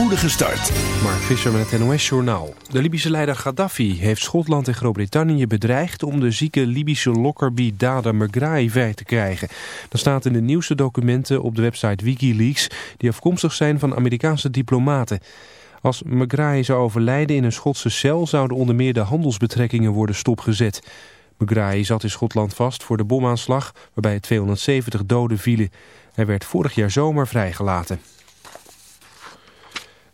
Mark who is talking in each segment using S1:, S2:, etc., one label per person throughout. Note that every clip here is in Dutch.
S1: spoedige start.
S2: Mark Visser met het NOS Journaal. De Libische leider Gaddafi heeft Schotland en Groot-Brittannië bedreigd... om de zieke Libische Lockerbie Dada Megrahi vrij te krijgen. Dat staat in de nieuwste documenten op de website Wikileaks... die afkomstig zijn van Amerikaanse diplomaten. Als Megrahi zou overlijden in een Schotse cel... zouden onder meer de handelsbetrekkingen worden stopgezet... Megrahi zat in Schotland vast voor de bomaanslag waarbij 270 doden vielen. Hij werd vorig jaar zomer vrijgelaten.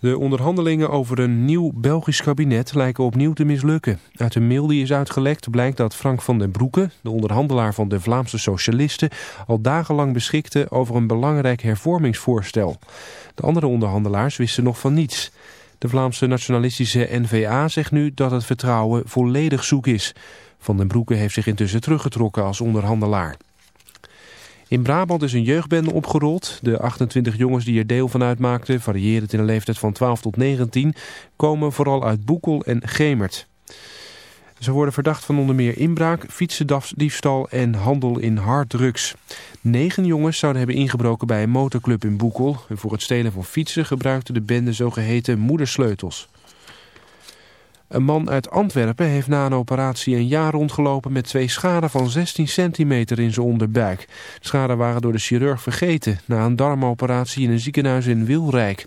S2: De onderhandelingen over een nieuw Belgisch kabinet lijken opnieuw te mislukken. Uit een mail die is uitgelekt blijkt dat Frank van den Broeke, de onderhandelaar van de Vlaamse Socialisten, al dagenlang beschikte over een belangrijk hervormingsvoorstel. De andere onderhandelaars wisten nog van niets. De Vlaamse nationalistische N-VA zegt nu dat het vertrouwen volledig zoek is. Van den Broeke heeft zich intussen teruggetrokken als onderhandelaar. In Brabant is een jeugdbende opgerold. De 28 jongens die er deel van uitmaakten, variërend in een leeftijd van 12 tot 19, komen vooral uit Boekel en Gemert. Ze worden verdacht van onder meer inbraak, fietsendiefstal en handel in harddrugs. Negen jongens zouden hebben ingebroken bij een motorclub in Boekel. En voor het stelen van fietsen gebruikte de bende zogeheten moedersleutels. Een man uit Antwerpen heeft na een operatie een jaar rondgelopen met twee schade van 16 centimeter in zijn onderbuik. De schade waren door de chirurg vergeten na een darmoperatie in een ziekenhuis in Wilrijk.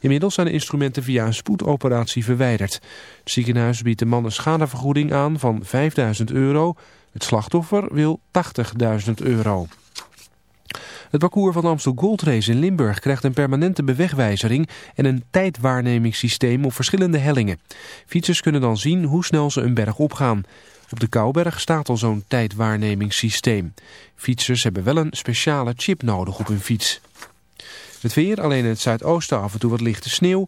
S2: Inmiddels zijn de instrumenten via een spoedoperatie verwijderd. Het ziekenhuis biedt de man een schadevergoeding aan van 5000 euro. Het slachtoffer wil 80.000 euro. Het parcours van Amstel Gold Race in Limburg krijgt een permanente bewegwijzering en een tijdwaarnemingssysteem op verschillende hellingen. Fietsers kunnen dan zien hoe snel ze een berg opgaan. Op de Kouberg staat al zo'n tijdwaarnemingssysteem. Fietsers hebben wel een speciale chip nodig op hun fiets. Het weer, alleen in het zuidoosten af en toe wat lichte sneeuw.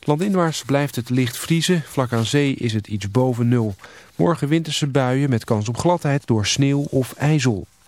S2: Landinwaarts blijft het licht vriezen, vlak aan zee is het iets boven nul. Morgen winterse buien met kans op gladheid door sneeuw of ijzel.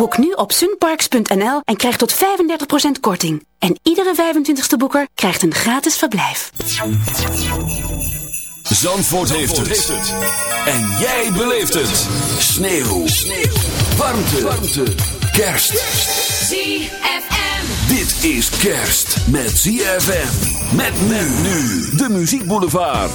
S3: Boek nu op sunparks.nl en krijg tot 35% korting. En iedere 25ste boeker krijgt een gratis verblijf.
S4: Zandvoort, heeft, het. En jij beleeft het. Sneeuw. Warmte. Warmte. Kerst.
S5: ZFM.
S4: Dit is kerst met ZFM. Met men nu. De Muziek Boulevard.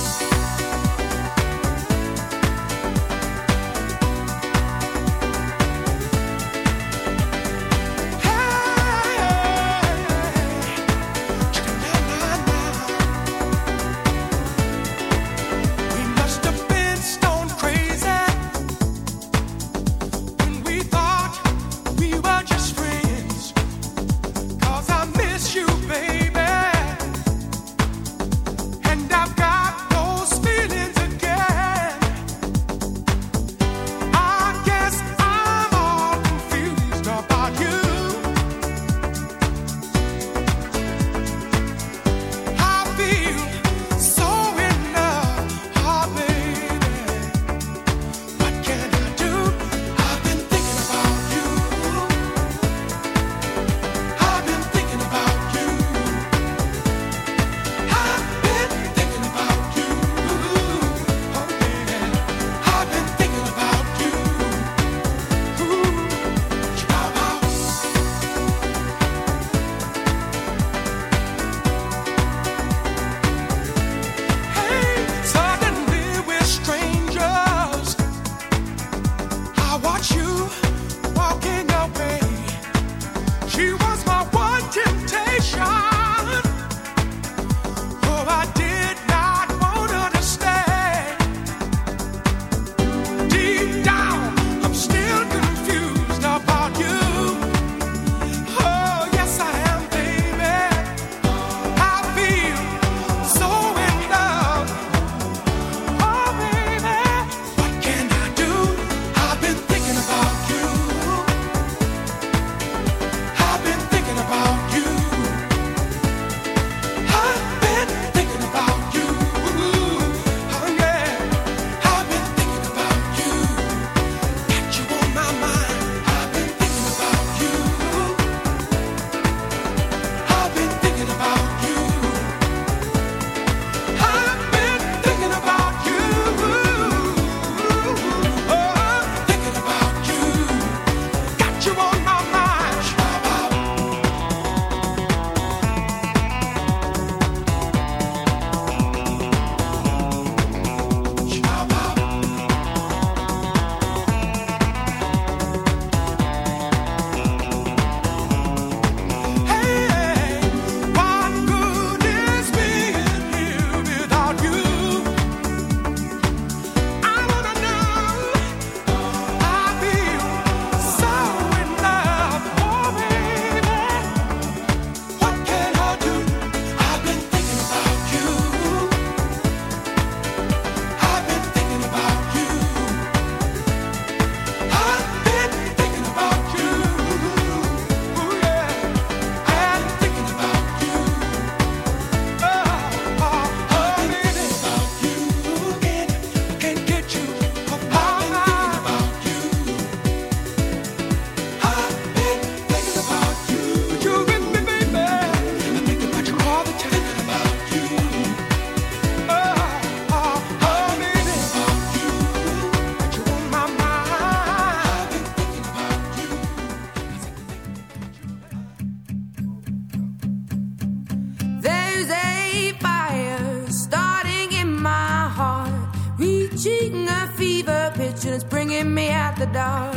S6: down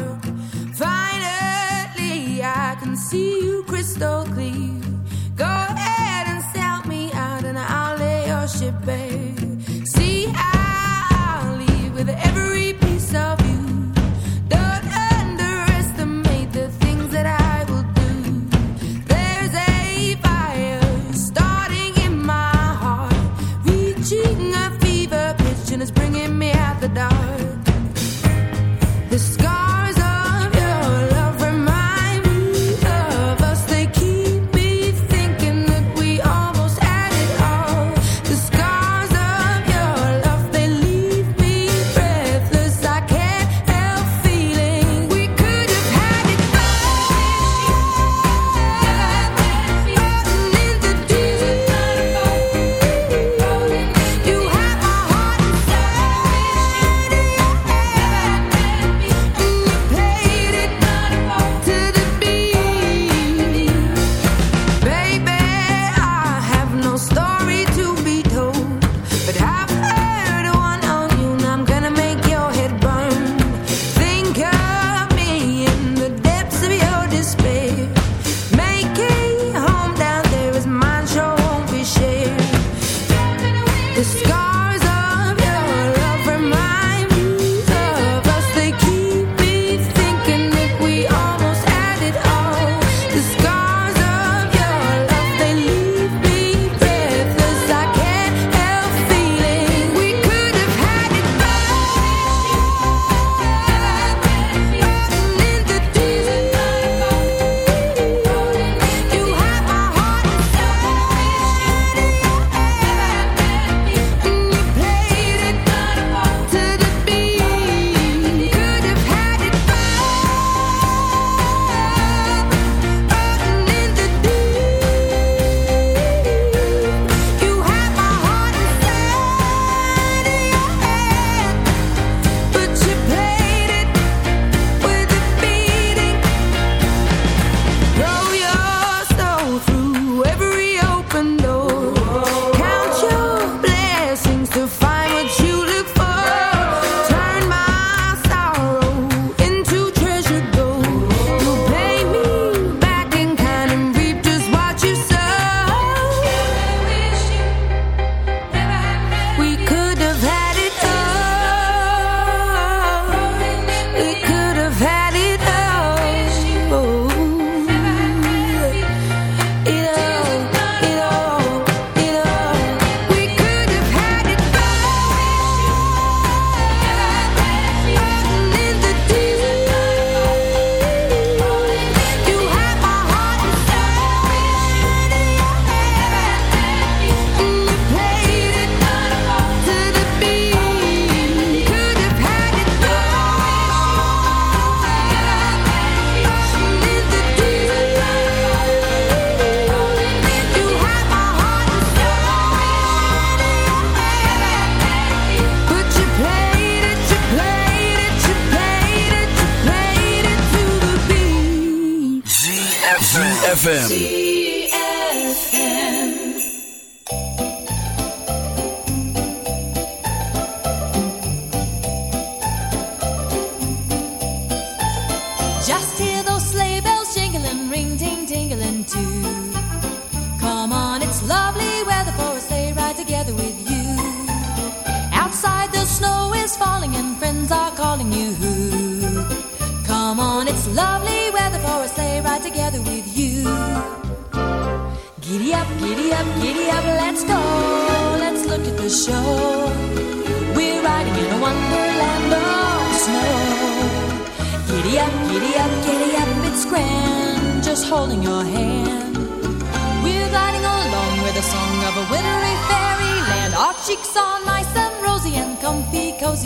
S4: ZFM.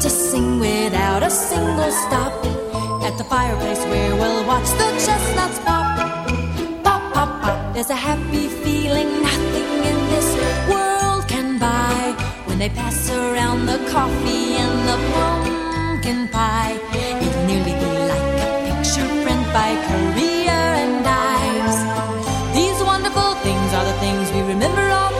S7: to sing without a single stop. At the fireplace where we'll watch the chestnuts pop. Pop, pop, pop. There's a happy feeling nothing in this world can buy. When they pass around the coffee and the pumpkin pie, it'll nearly be like a picture print by Career and Ives. These wonderful things are the things we remember all.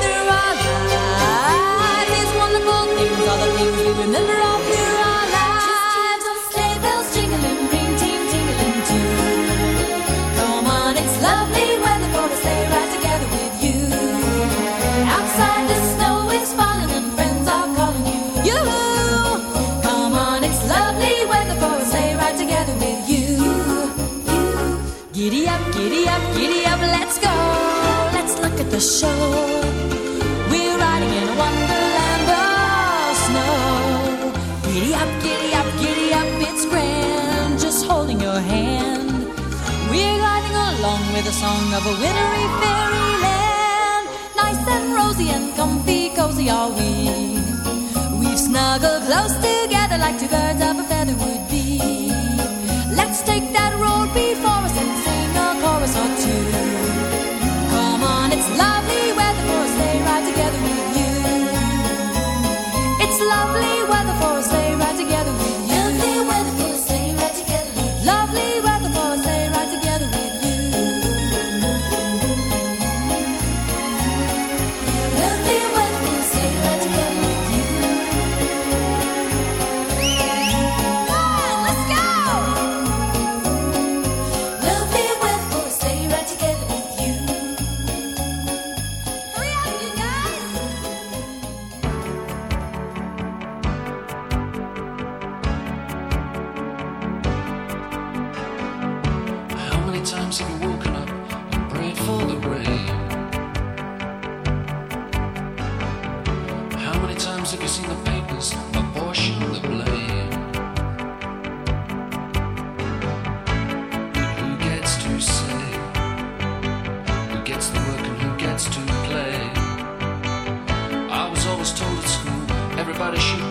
S7: the. We're riding in a wonderland of snow. Giddy up, giddy up, giddy up, it's grand, just holding your hand. We're gliding along with the song of a wintry fairyland. Nice and rosy and comfy, cozy are we. We've snuggled close together like two birds of a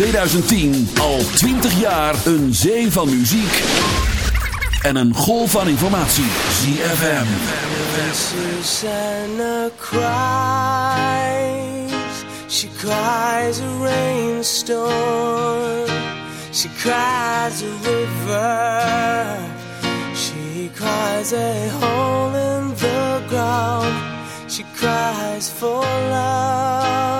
S8: 2010 al 20 jaar een zee van muziek en een golf van informatie. ZFM.
S9: Susanna cries, she cries a rainstorm, she cries a river, she cries a hole in the ground, she cries for love,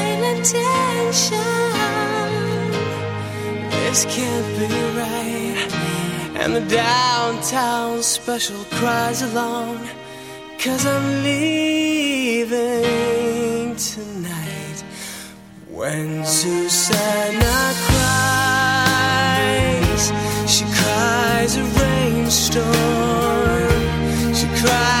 S9: silent tension. This can't be right. And the downtown special cries along. Cause I'm leaving tonight. When Susanna cries, she cries a rainstorm. She cries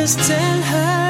S9: just tell her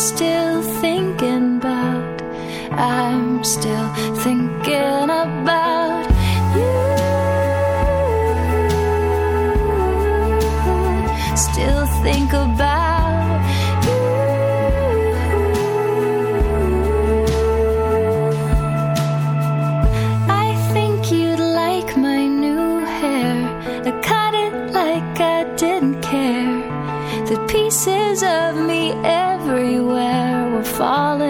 S10: still thinking about, I'm still falling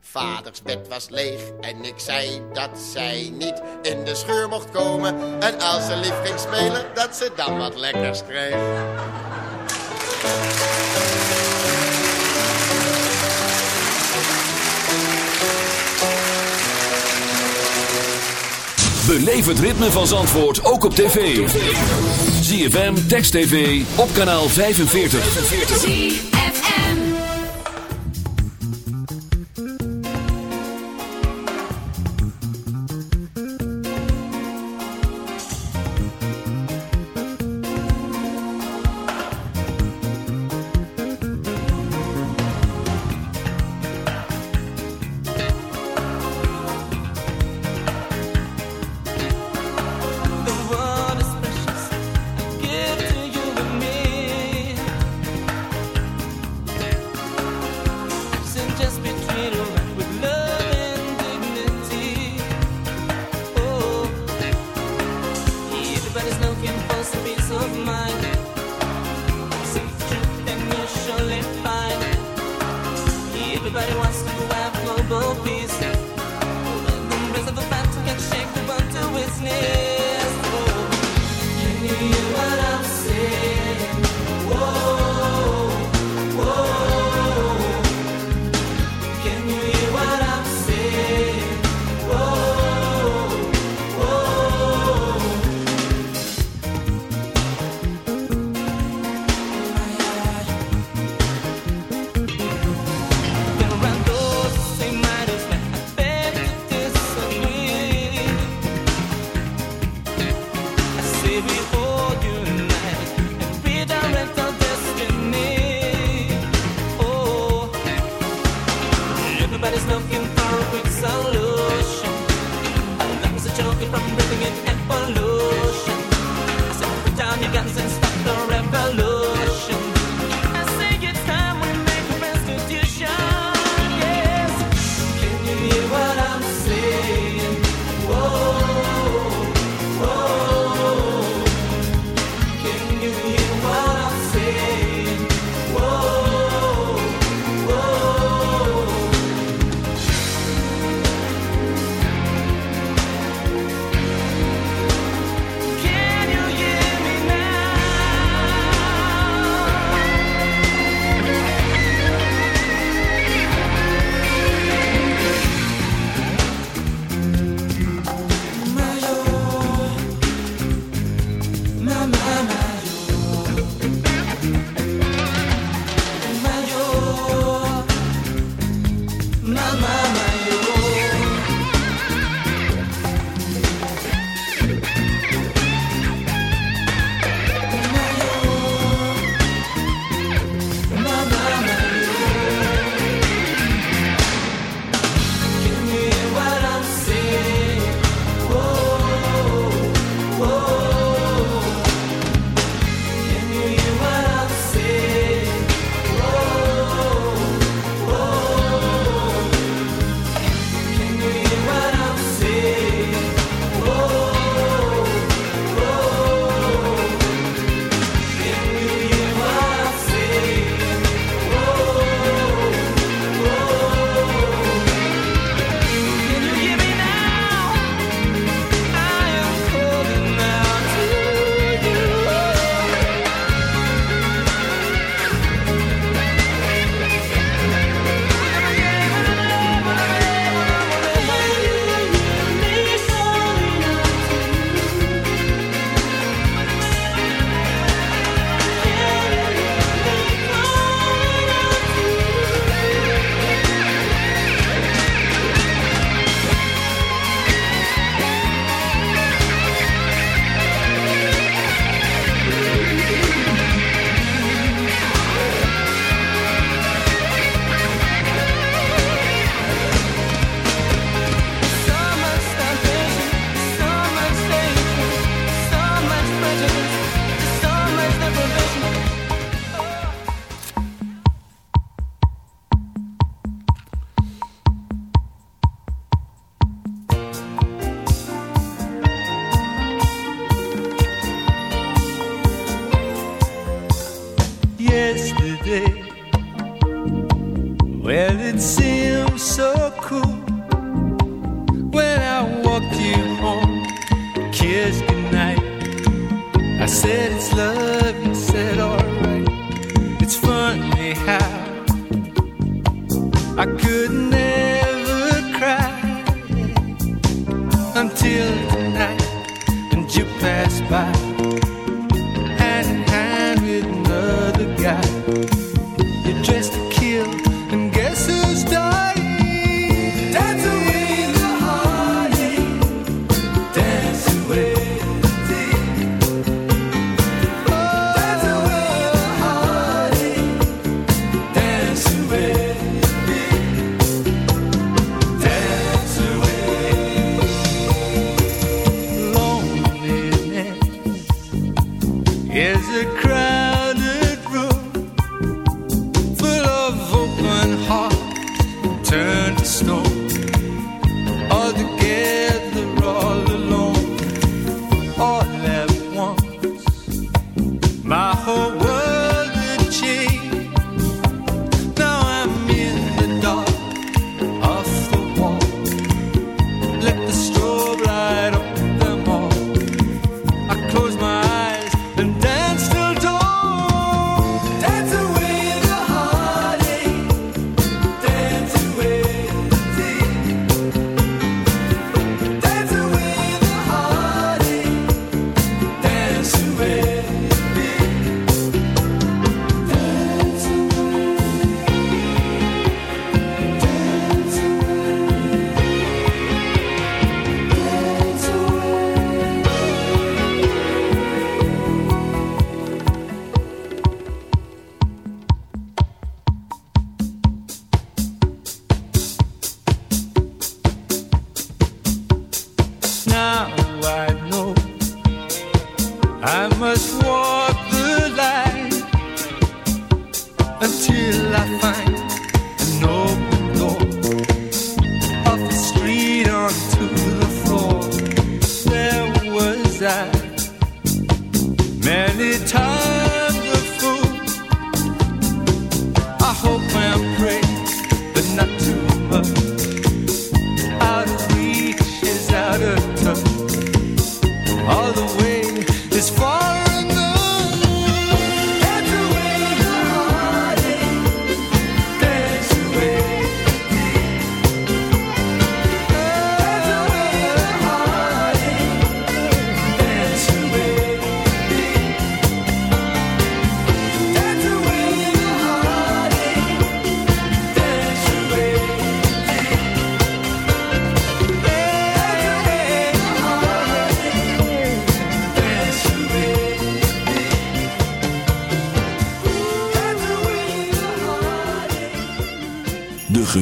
S11: Vaders bed was leeg en ik zei dat zij niet in de scheur mocht komen. En als ze lief ging spelen, dat ze dan wat lekkers kreeg.
S4: Beleef het ritme van Zandvoort ook op tv. ZFM, Text TV, op kanaal 45.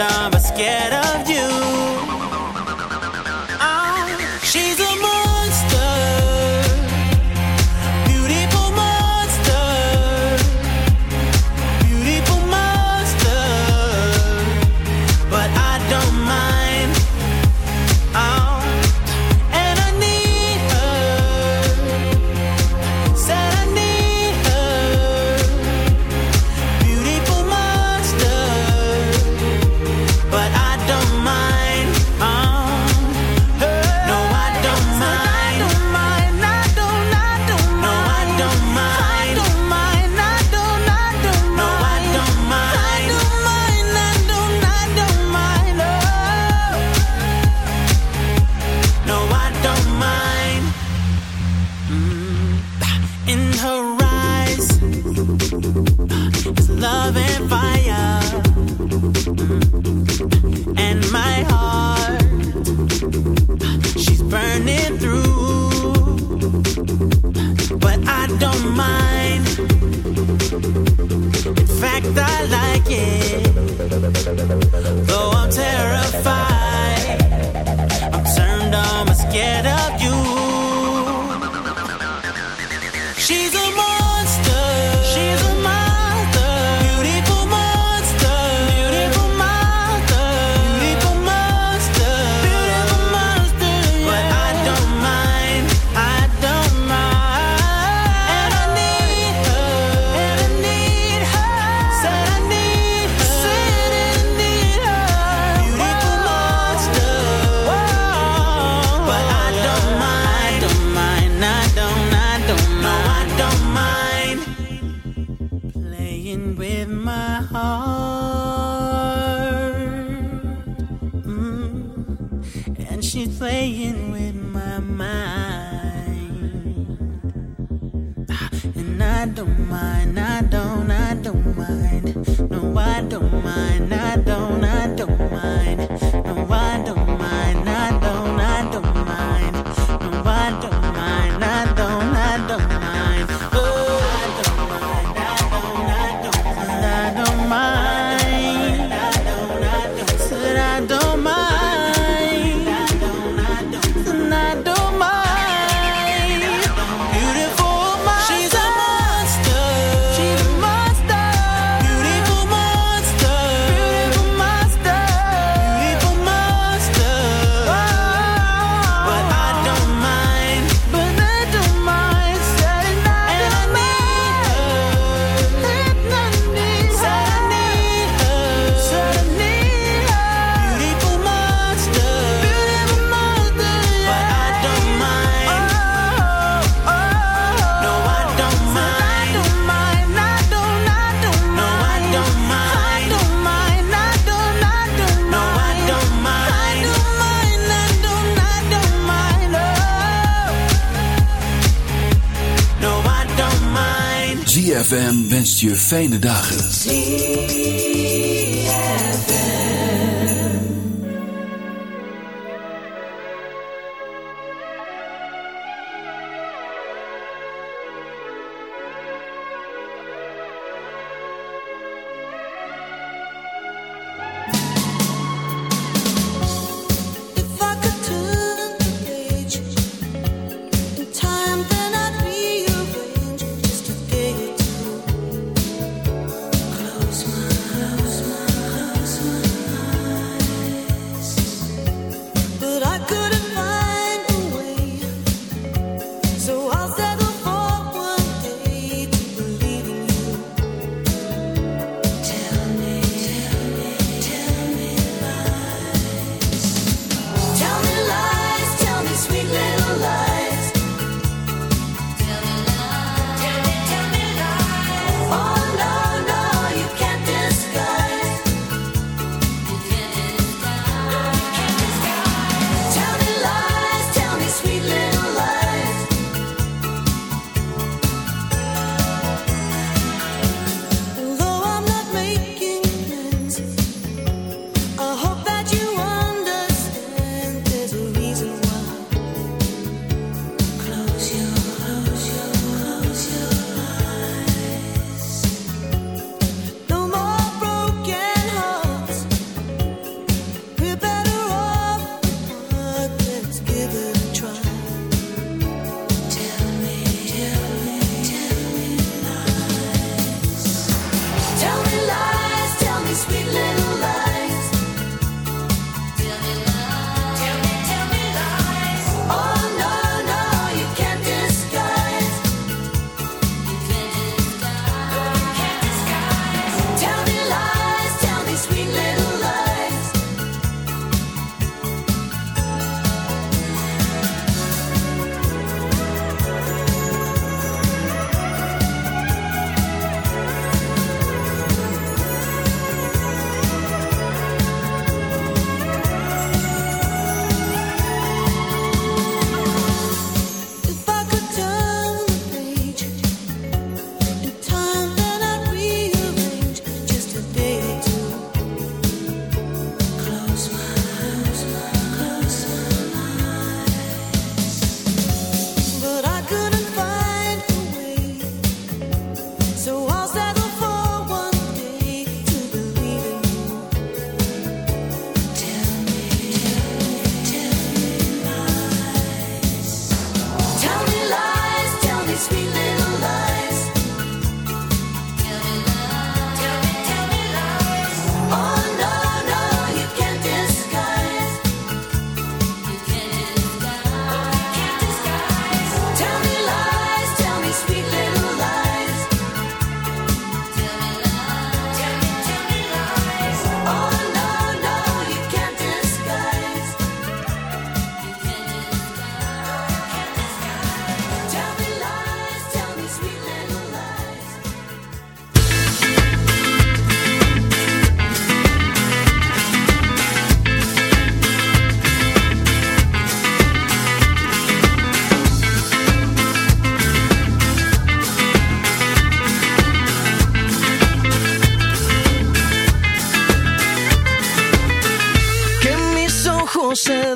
S12: On
S13: but scared of you. playing with my mind. Ah, and I don't mind, I don't, I don't mind. No, I don't mind, I don't.
S4: je fijne dagen.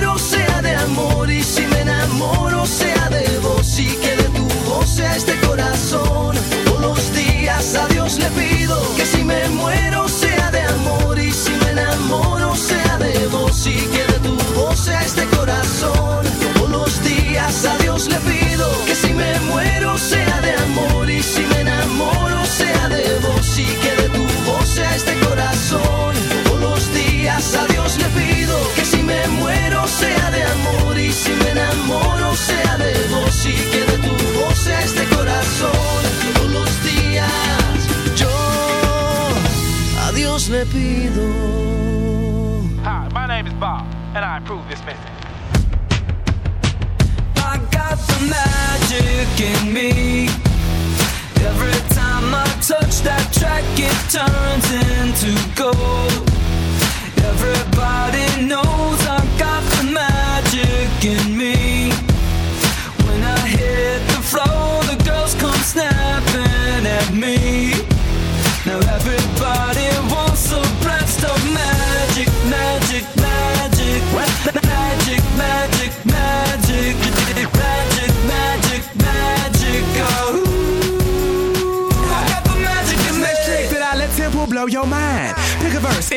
S9: quiero pido.
S14: Hi, my name is Bob, and I approve this message.
S15: I got the magic in me. Every time I touch that track, it turns into gold.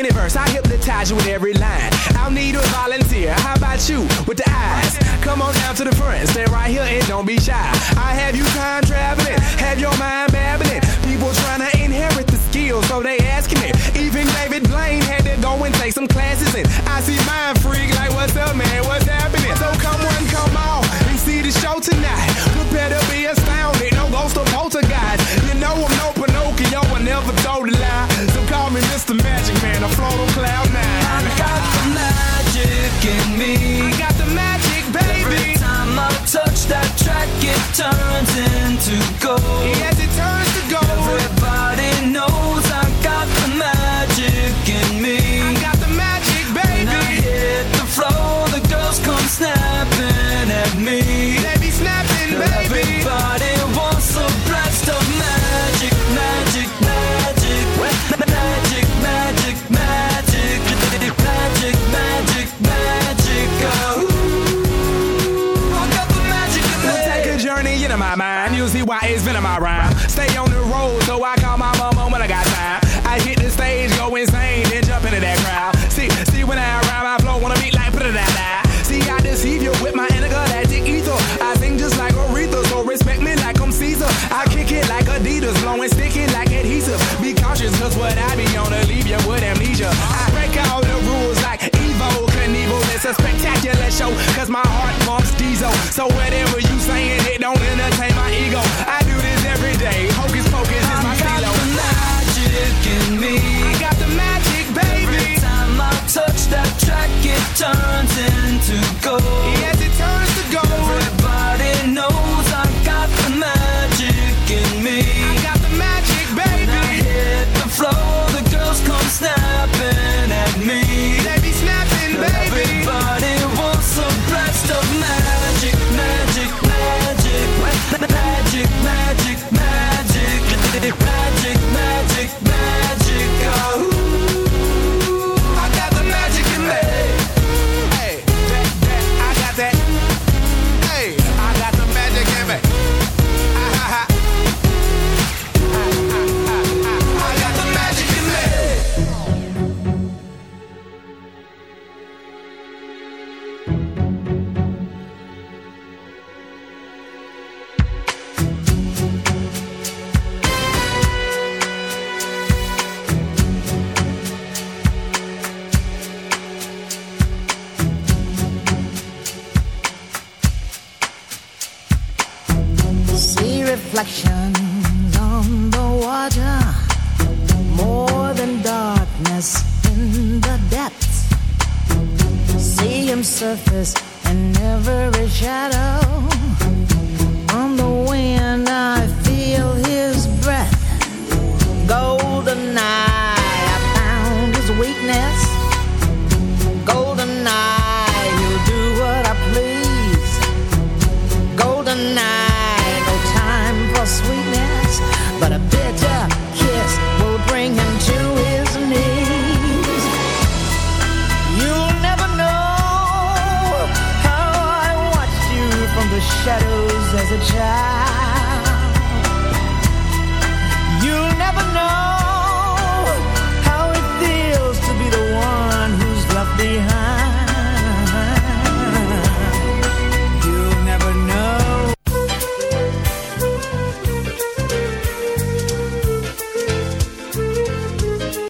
S16: Any verse. I hypnotize you with every line. I'll need a volunteer. How about you with the eyes? Come on down to the front. Stay right here and don't be shy. I have you time traveling. Have your mind babbling. People trying to inherit the skills, so they asking it. Even David Blaine had to go and take some classes in. I see mind
S15: turns